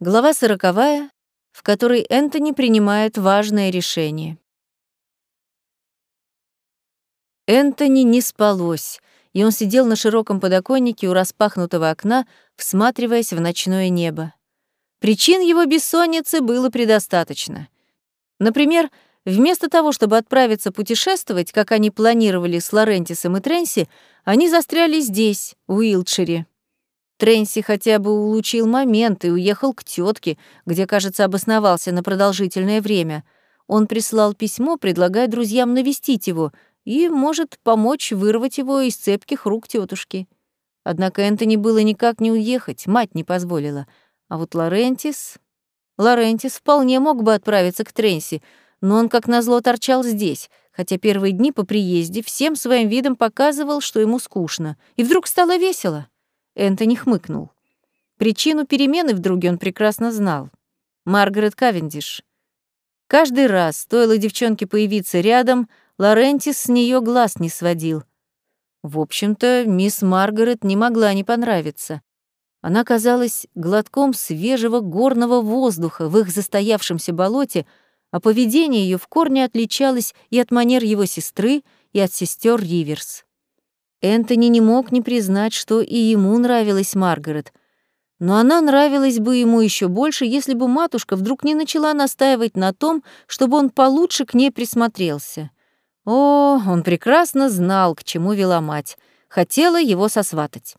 Глава сороковая, в которой Энтони принимает важное решение. Энтони не спалось, и он сидел на широком подоконнике у распахнутого окна, всматриваясь в ночное небо. Причин его бессонницы было предостаточно. Например, вместо того, чтобы отправиться путешествовать, как они планировали с Лорентисом и Тренси, они застряли здесь, в Уилтшире. Тренси хотя бы улучил момент и уехал к тетке, где, кажется, обосновался на продолжительное время. Он прислал письмо, предлагая друзьям навестить его и может помочь вырвать его из цепких рук тетушки. Однако Энтони было никак не уехать, мать не позволила — а вот Лорентис... Лорентис вполне мог бы отправиться к Тренси, но он, как назло, торчал здесь, хотя первые дни по приезде всем своим видом показывал, что ему скучно. И вдруг стало весело. Энтони хмыкнул. Причину перемены в друге он прекрасно знал. Маргарет Кавендиш. Каждый раз, стоило девчонке появиться рядом, Лорентис с нее глаз не сводил. В общем-то, мисс Маргарет не могла не понравиться. Она казалась глотком свежего горного воздуха в их застоявшемся болоте, а поведение ее в корне отличалось и от манер его сестры, и от сестер Риверс. Энтони не мог не признать, что и ему нравилась Маргарет, но она нравилась бы ему еще больше, если бы матушка вдруг не начала настаивать на том, чтобы он получше к ней присмотрелся. О, он прекрасно знал, к чему вела мать, хотела его сосватать.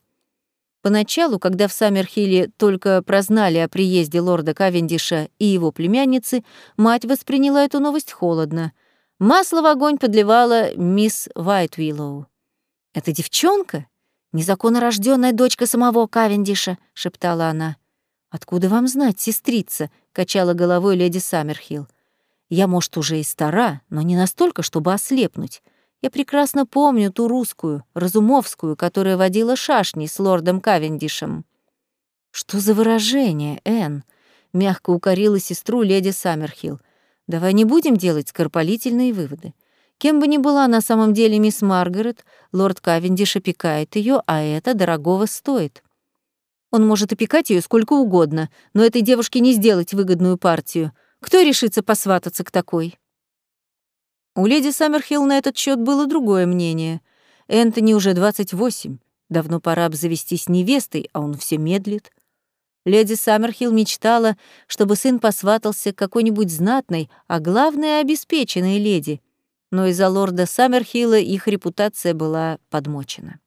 Поначалу, когда в Саммерхилле только прознали о приезде лорда Кавендиша и его племянницы, мать восприняла эту новость холодно. Масло в огонь подливала мисс Вайтвиллоу. «Это девчонка? Незаконно рожденная дочка самого Кавендиша», — шептала она. «Откуда вам знать, сестрица?» — качала головой леди Саммерхилл. «Я, может, уже и стара, но не настолько, чтобы ослепнуть. Я прекрасно помню ту русскую, Разумовскую, которая водила шашни с лордом Кавендишем. «Что за выражение, Энн?» — мягко укорила сестру леди Саммерхилл. «Давай не будем делать скоропалительные выводы. Кем бы ни была на самом деле мисс Маргарет, лорд Кавендиш опекает ее, а это дорогого стоит. Он может опекать ее сколько угодно, но этой девушке не сделать выгодную партию. Кто решится посвататься к такой?» У леди Саммерхилл на этот счет было другое мнение. Энтони уже 28, давно пора обзавестись невестой, а он все медлит. Леди Саммерхилл мечтала, чтобы сын посватался к какой-нибудь знатной, а главное — обеспеченной леди. Но из-за лорда Саммерхилла их репутация была подмочена.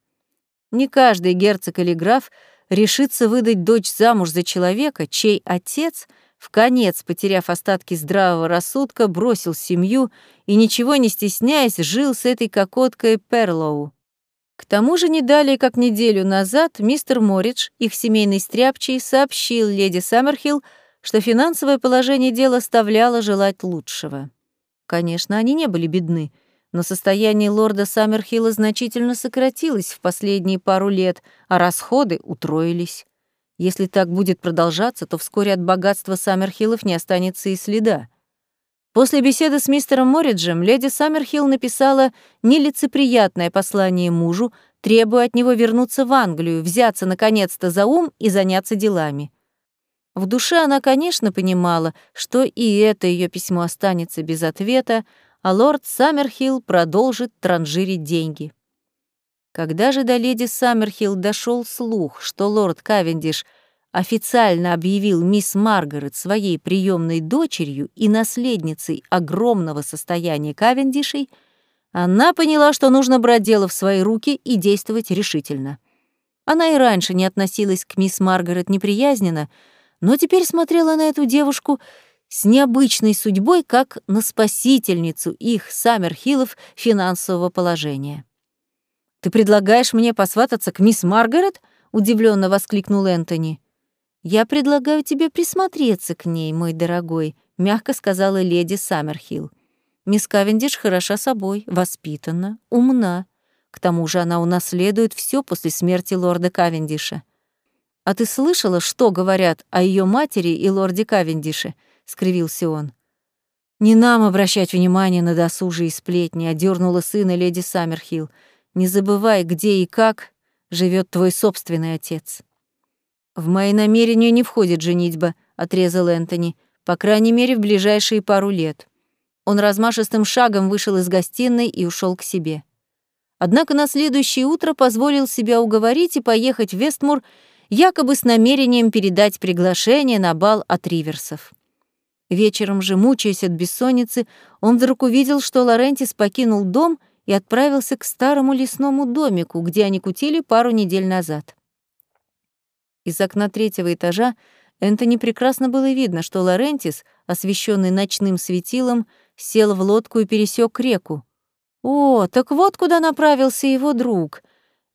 Не каждый герцог или граф решится выдать дочь замуж за человека, чей отец — в конец, потеряв остатки здравого рассудка, бросил семью и, ничего не стесняясь, жил с этой кокоткой Перлоу. К тому же не далее, как неделю назад, мистер Моридж, их семейный стряпчий, сообщил леди Саммерхилл, что финансовое положение дела оставляло желать лучшего. Конечно, они не были бедны, но состояние лорда Саммерхилла значительно сократилось в последние пару лет, а расходы утроились. Если так будет продолжаться, то вскоре от богатства Саммерхиллов не останется и следа. После беседы с мистером Мориджем леди Саммерхилл написала нелицеприятное послание мужу, требуя от него вернуться в Англию, взяться наконец-то за ум и заняться делами. В душе она, конечно, понимала, что и это ее письмо останется без ответа, а лорд Саммерхилл продолжит транжирить деньги. Когда же до леди Саммерхилл дошел слух, что лорд Кавендиш официально объявил мисс Маргарет своей приемной дочерью и наследницей огромного состояния Кавендишей, она поняла, что нужно брать дело в свои руки и действовать решительно. Она и раньше не относилась к мисс Маргарет неприязненно, но теперь смотрела на эту девушку с необычной судьбой, как на спасительницу их, Саммерхиллов, финансового положения. «Ты предлагаешь мне посвататься к мисс Маргарет?» — удивленно воскликнул Энтони. «Я предлагаю тебе присмотреться к ней, мой дорогой», — мягко сказала леди Саммерхилл. «Мисс Кавендиш хороша собой, воспитана, умна. К тому же она унаследует все после смерти лорда Кавендиша». «А ты слышала, что говорят о ее матери и лорде Кавендише?» — скривился он. «Не нам обращать внимание на досужие сплетни», — одернула сына леди Саммерхилл. Не забывай, где и как живет твой собственный отец. В мои намерения не входит женитьба, — отрезал Энтони, «по крайней мере, в ближайшие пару лет». Он размашистым шагом вышел из гостиной и ушел к себе. Однако на следующее утро позволил себя уговорить и поехать в Вестмур якобы с намерением передать приглашение на бал от Риверсов. Вечером же, мучаясь от бессонницы, он вдруг увидел, что Лорентис покинул дом и отправился к старому лесному домику, где они кутили пару недель назад. Из окна третьего этажа Энтони прекрасно было видно, что Лорентис, освещенный ночным светилом, сел в лодку и пересек реку. О, так вот куда направился его друг.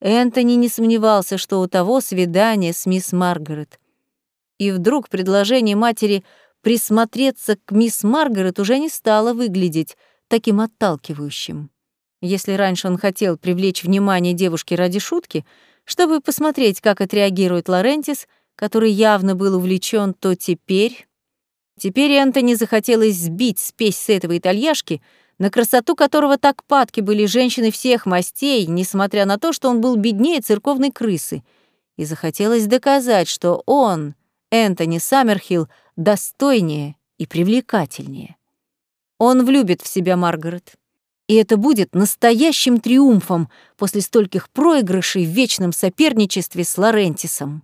Энтони не сомневался, что у того свидание с мисс Маргарет. И вдруг предложение матери присмотреться к мисс Маргарет уже не стало выглядеть таким отталкивающим. Если раньше он хотел привлечь внимание девушки ради шутки, чтобы посмотреть, как отреагирует Лорентис, который явно был увлечен, то теперь... Теперь Энтони захотелось сбить спесь с этого итальяшки, на красоту которого так падки были женщины всех мастей, несмотря на то, что он был беднее церковной крысы. И захотелось доказать, что он, Энтони Саммерхилл, достойнее и привлекательнее. Он влюбит в себя Маргарет. И это будет настоящим триумфом после стольких проигрышей в вечном соперничестве с Лорентисом.